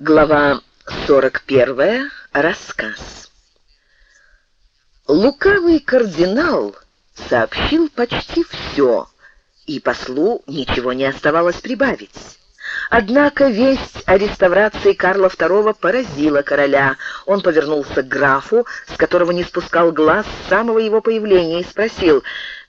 Глава 41. Рассказ. Лукавый кардинал сообщил почти все, и послу ничего не оставалось прибавить. Однако весть о реставрации Карла II поразила короля. Он повернулся к графу, с которого не спускал глаз с самого его появления, и спросил,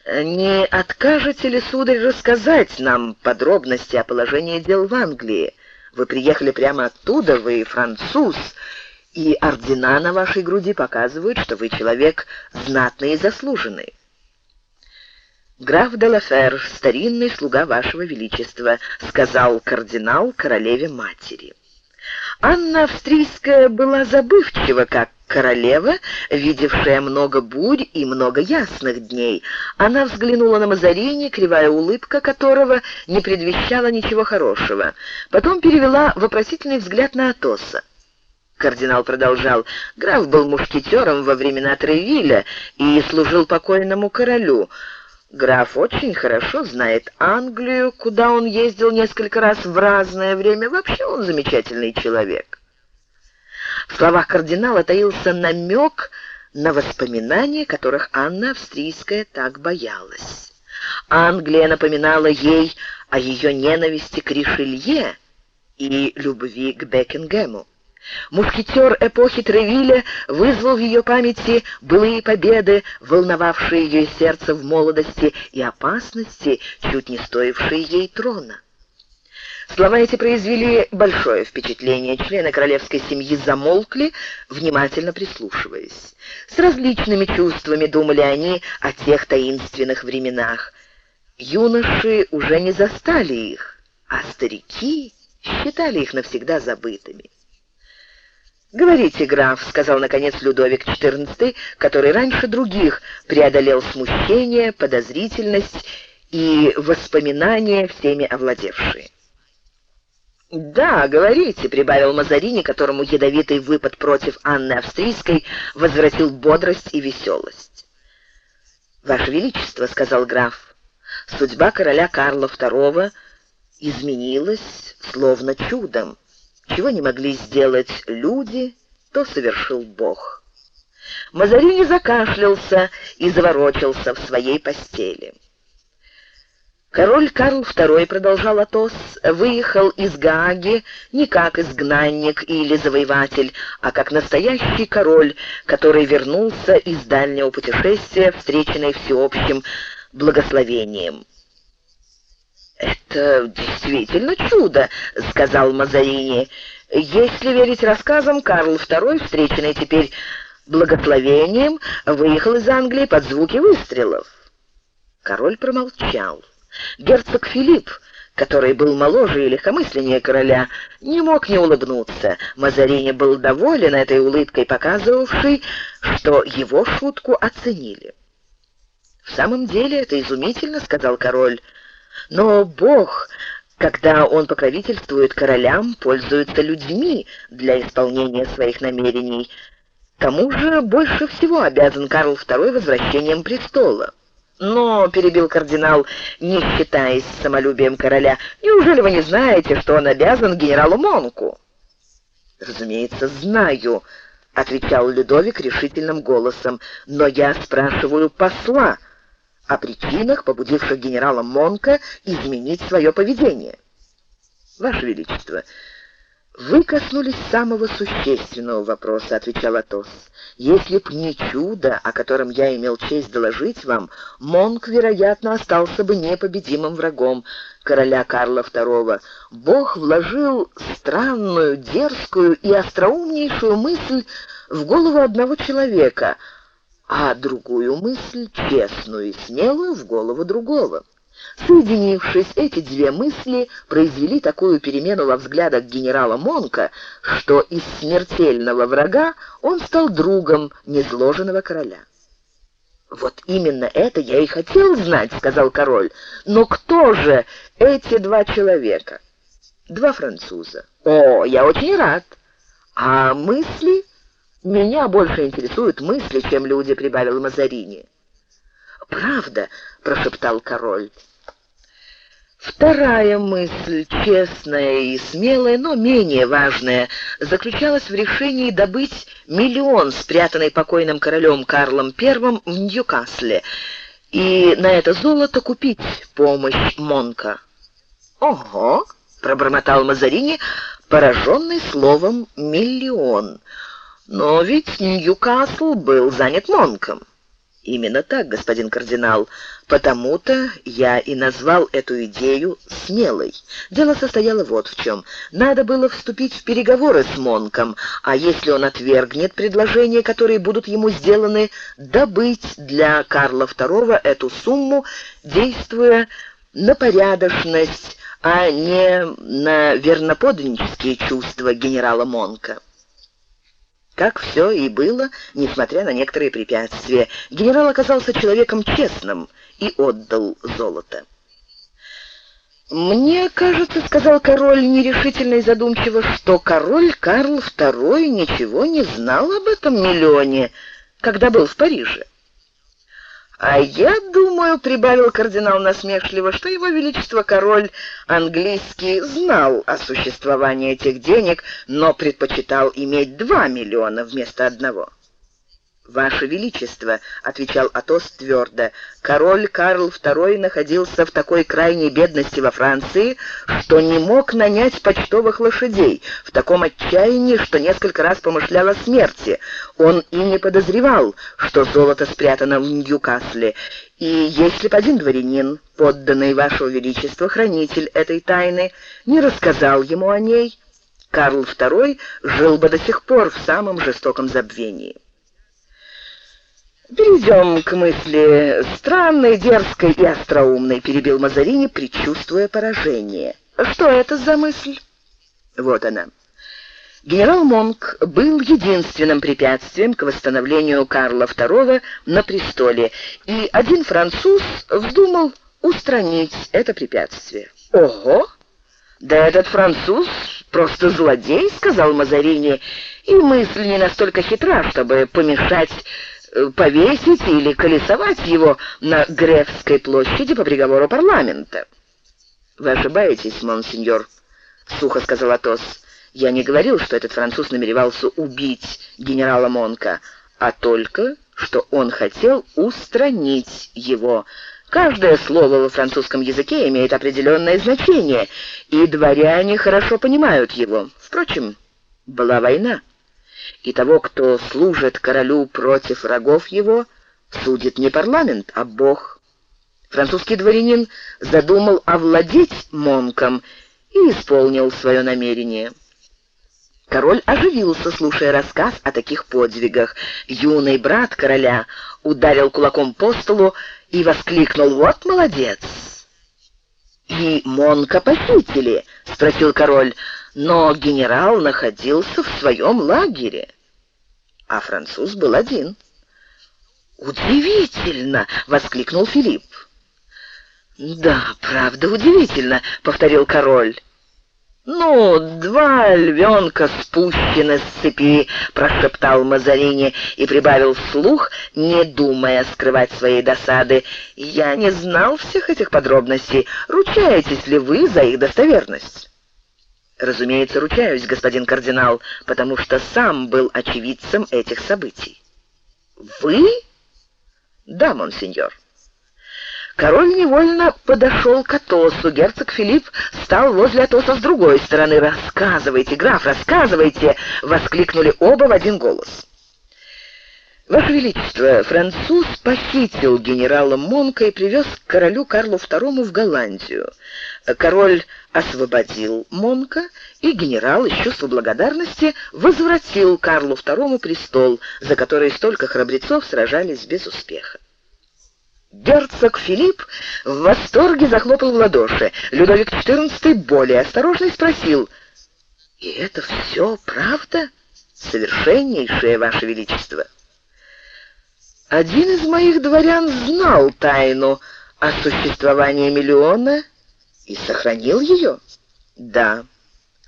«Не откажете ли, сударь, рассказать нам подробности о положении дел в Англии?» Вы приехали прямо оттуда, вы француз, и ордена на вашей груди показывают, что вы человек знатный и заслуженный. «Граф де Лафер, старинный слуга вашего величества», — сказал кардинал королеве-матери. Анна Австрийская была забывчива, как королева, видевшая много бурь и много ясных дней. Она взглянула на Мазарини, кривая улыбка которого не предвещала ничего хорошего. Потом перевела вопросительный взгляд на Атоса. Кардинал продолжал. Граф был мушкетером во времена Тревиля и служил покойному королю. Граф очень хорошо знает Англию, куда он ездил несколько раз в разное время. Вообще он замечательный человек. В словах кардинала таился намек на воспоминания, которых Анна Австрийская так боялась. Англия напоминала ей о ее ненависти к Ришелье и любви к Бекингему. Мушкетер эпохи Тревиля вызвал в ее памяти былые победы, волновавшие ее сердце в молодости, и опасности, чуть не стоившие ей трона. Слова эти произвели большое впечатление. Члены королевской семьи замолкли, внимательно прислушиваясь. С различными чувствами думали они о тех таинственных временах. Юноши уже не застали их, а старики считали их навсегда забытыми. «Говорите, граф», — сказал наконец Людовик XIV, который раньше других преодолел смущение, подозрительность и воспоминания, всеми овладевшие. «Да, говорите», — прибавил Мазарини, которому ядовитый выпад против Анны Австрийской возвратил бодрость и веселость. «Ваше Величество», — сказал граф, — «судьба короля Карла II изменилась словно чудом. Чего не могли сделать люди, то совершил Бог. Мазарини закашлялся и заворочился в своей постели. Король Карл II, продолжал Атос, выехал из Гааги не как изгнанник или завоеватель, а как настоящий король, который вернулся из дальнего путешествия, встреченный всеобщим благословением. «Это действительно чудо», — сказал Мазарини. «Если верить рассказам, Карл II, встреченный теперь благословением, выехал из Англии под звуки выстрелов». Король промолчал. Герцог Филипп, который был моложе и легкомысленнее короля, не мог не улыбнуться. Мазарини был доволен этой улыбкой, показывавшей, что его шутку оценили. «В самом деле это изумительно», — сказал король. Но Бог, когда он покровительствует королям, пользуется людьми для исполнения своих намерений. Кому же больше всего обязан Карл II возвращением престола? Но, — перебил кардинал, не считаясь самолюбием короля, — неужели вы не знаете, что он обязан генералу Монку? Разумеется, знаю, — отвечал Людовик решительным голосом, — но я спрашиваю посла о причинах, побудивших генерала Монка изменить свое поведение. Ваше Величество, вы коснулись самого существенного вопроса, отвечал Атос. Если б не чудо, о котором я имел честь доложить вам, Монк, вероятно, остался бы непобедимым врагом короля Карла II. Бог вложил странную, дерзкую и остроумнейшую мысль в голову одного человека — а другую мысль, честную и смелую, в голову другого. Соединившись, эти две мысли произвели такую перемену во взглядах генерала Монка, что из смертельного врага он стал другом незложенного короля. «Вот именно это я и хотел знать», — сказал король. «Но кто же эти два человека?» «Два француза». «О, я очень рад». «А мысли?» Меня больше интересуют мысли, чем люди, прибавил Мазарини. Правда, прошептал король. Вторая мысль, честная и смелая, но менее важная, заключалась в решении добыть миллион, спрятанный покойным королем Карлом I в Ньюкасле, и на это золото купить помощь Монка. «Ого!» — пробормотал Мазарини, пораженный словом «миллион». «Но ведь Ньюкасл был занят Монком». Именно так, господин кардинал. Потому-то я и назвал эту идею смелой. Дело состояло вот в чем. Надо было вступить в переговоры с Монком, а если он отвергнет предложения, которые будут ему сделаны, добыть для Карла II эту сумму, действуя на порядочность, а не на верноподданнические чувства генерала Монка. Так все и было, несмотря на некоторые препятствия. Генерал оказался человеком честным и отдал золото. «Мне кажется, — сказал король нерешительно и задумчиво, — что король Карл II ничего не знал об этом миллионе, когда был в Париже. «А я думаю, — прибавил кардинал насмешливо, — что его величество король английский знал о существовании этих денег, но предпочитал иметь два миллиона вместо одного». «Ваше Величество», — отвечал Атос твердо, — «король Карл II находился в такой крайней бедности во Франции, что не мог нанять почтовых лошадей, в таком отчаянии, что несколько раз помышлял о смерти. Он и не подозревал, что золото спрятано в Ньюкасле, и если бы один дворянин, подданный Вашего Величества, хранитель этой тайны, не рассказал ему о ней, Карл II жил бы до сих пор в самом жестоком забвении». «Перейдем к мысли странной, дерзкой и остроумной», — перебил Мазарини, предчувствуя поражение. «Что это за мысль?» Вот она. Генерал Монк был единственным препятствием к восстановлению Карла II на престоле, и один француз вздумал устранить это препятствие. «Ого! Да этот француз просто злодей», — сказал Мазарини, и мысль не настолько хитра, чтобы помешать повесить или колесовать его на Грефской площади по приговору парламента. «Вы ошибаетесь, монсеньор», — сухо сказал Атос. «Я не говорил, что этот француз намеревался убить генерала Монка, а только, что он хотел устранить его». Каждое слово во французском языке имеет определенное значение, и дворяне хорошо понимают его. Впрочем, была война и того, кто служит королю против врагов его, судит не парламент, а Бог. Французский дворянин задумал овладеть Монком и исполнил свое намерение. Король оживился, слушая рассказ о таких подвигах. Юный брат короля ударил кулаком по столу и воскликнул «Вот молодец!» «И Монка похитили?» — спросил король но генерал находился в своем лагере, а француз был один. «Удивительно!» — воскликнул Филипп. «Да, правда, удивительно», — повторил король. «Ну, два львенка спущены с цепи», — прошептал Мазарини и прибавил вслух, не думая скрывать своей досады. «Я не знал всех этих подробностей. Ручаетесь ли вы за их достоверность?» Разумеется, ручаюсь, господин кардинал, потому что сам был очевидцем этих событий. Вы? Да, монсеньор. Король невольно подошел к Атосу. Герцог Филипп стал возле Атоса с другой стороны. «Рассказывайте, граф, рассказывайте!» — воскликнули оба в один голос. «Ваше Величество, француз похитил генерала Монка и привез к королю Карлу II в Голландию. Король освободил Монка, и генерал из чувства благодарности возвратил Карлу II престол, за который столько храбрецов сражались без успеха. Герцог Филипп в восторге захлопал в ладоши. Людовик XIV более осторожно спросил, «И это все правда? Совершеннейшее, Ваше Величество!» Один из моих дворян знал тайну о существовании миллиона и сохранил ее? Да.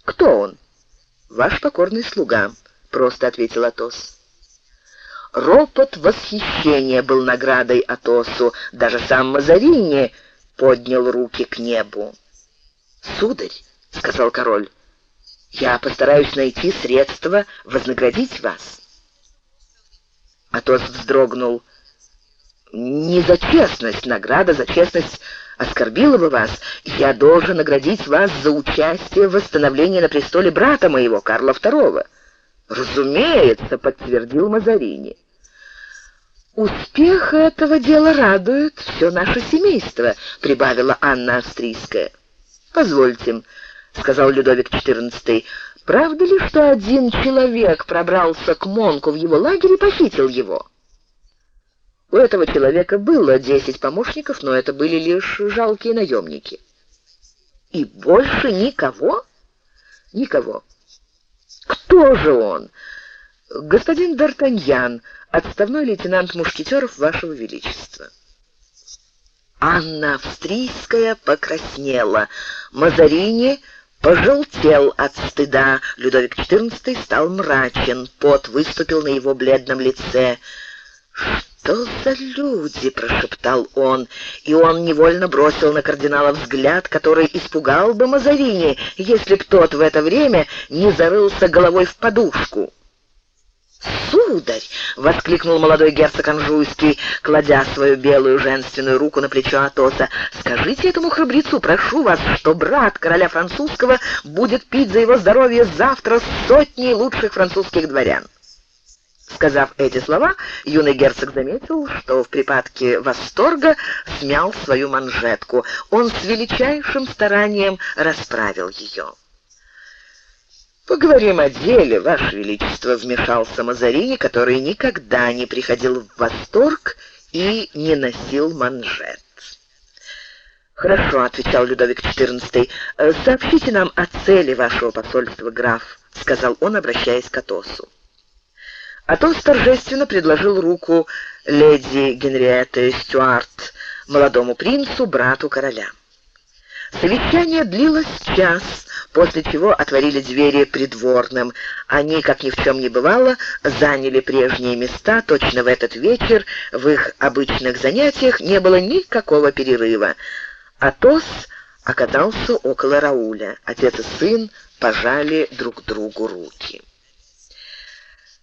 Кто он? Ваш покорный слуга, просто ответил Атос. Ропот восхищения был наградой Атосу, даже сам Мазарини поднял руки к небу. «Сударь», — сказал король, — «я постараюсь найти средства вознаградить вас». Атос вздрогнул. «Не за честность, награда за честность оскорбила бы вас. Я должен наградить вас за участие в восстановлении на престоле брата моего, Карла II». «Разумеется», — подтвердил Мазарини. «Успех этого дела радует все наше семейство», — прибавила Анна Австрийская. «Позвольте», — сказал Людовик XIV, — «правда ли, что один человек пробрался к Монку в его лагерь и похитил его?» У этого человека было десять помощников, но это были лишь жалкие наемники. «И больше никого?» «Никого». «Кто же он?» «Господин Д'Артаньян, отставной лейтенант мушкетеров Вашего Величества». Анна Австрийская покраснела. Мазарини пожелтел от стыда. Людовик XIV стал мрачен, пот выступил на его бледном лице. «Что за люди?» — прошептал он, и он невольно бросил на кардинала взгляд, который испугал бы Мазарини, если б тот в это время не зарылся головой в подушку. «Сударь!» — воскликнул молодой герцог Анжуйский, кладя свою белую женственную руку на плечо Атоса. «Скажите этому храбрецу, прошу вас, что брат короля французского будет пить за его здоровье завтра с сотней лучших французских дворян». Сказав эти слова, юный герцог заметил, что в припадке восторга смял свою манжетку. Он с величайшим старанием расправил ее. «Поговорим о деле, Ваше Величество», — вмешался Мазарини, который никогда не приходил в восторг и не носил манжет. «Хорошо», — отвечал Людовик XIV, — «сообщите нам о цели вашего посольства, граф», — сказал он, обращаясь к Атосу. Атос торжественно предложил руку леди Генриетте Стюарт, молодому принцу, брату короля. Совещание длилось час, после чего отворили двери придворным. Они, как ни в чем не бывало, заняли прежние места. Точно в этот вечер в их обычных занятиях не было никакого перерыва. Атос оказался около Рауля. Отец и сын пожали друг другу руки.